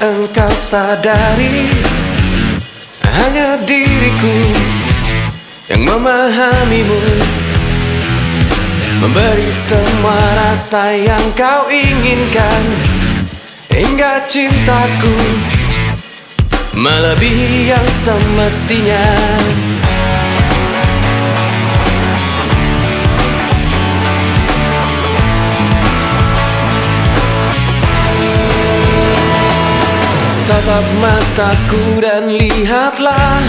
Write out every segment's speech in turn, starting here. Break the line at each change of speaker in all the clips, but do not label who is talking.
engkau sadari Hanya diriku yang memahamimu. Memberi semua rasa yang kau inginkan Hingga cintaku Melebihi yang semestinya Tatap mataku dan lihatlah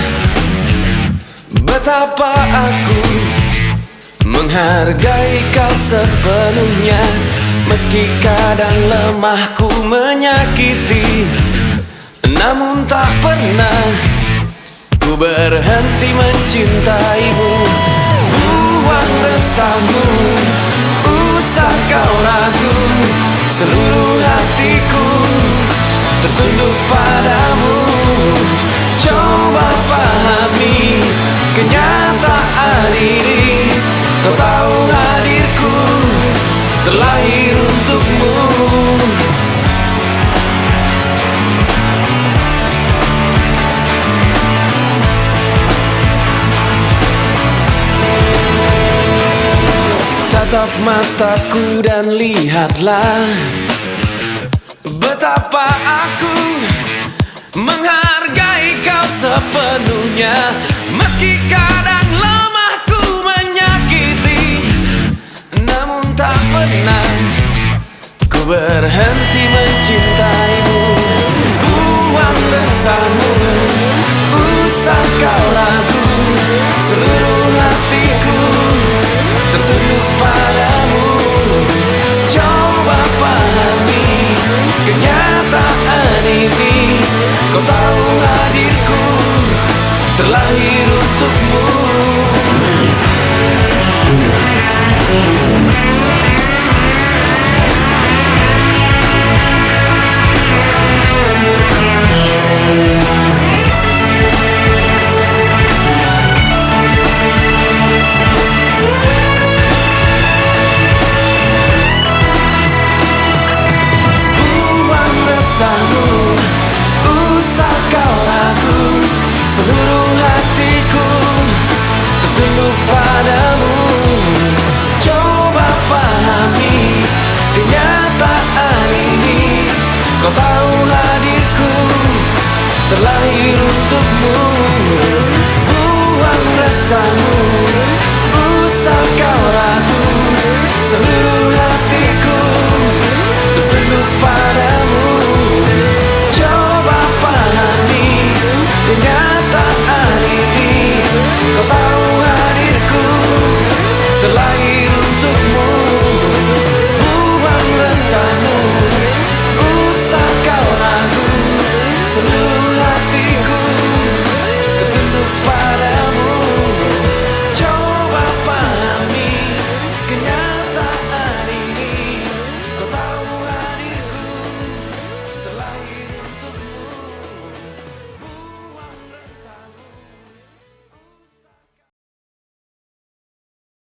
Betapa aku Menghargai kau sepenuhnya. Meski kadang lemahku menyakiti Namun tak pernah Ku berhenti mencintaimu. Buang resahmu Usah kau ragu Seluruh hatiku kenyataan ini Kau tahu hadirku terlahir untukmu. Tatap mataku dan lihatlah Betapa aku menghargai kau sepenuhnya berhenti mencintaimu. Buang resahmu, usah kau ragu Seluruh hatiku tertunduk padamu. Coba pahami kenyataan ini. Kau tahu hadirku terlahir untukmu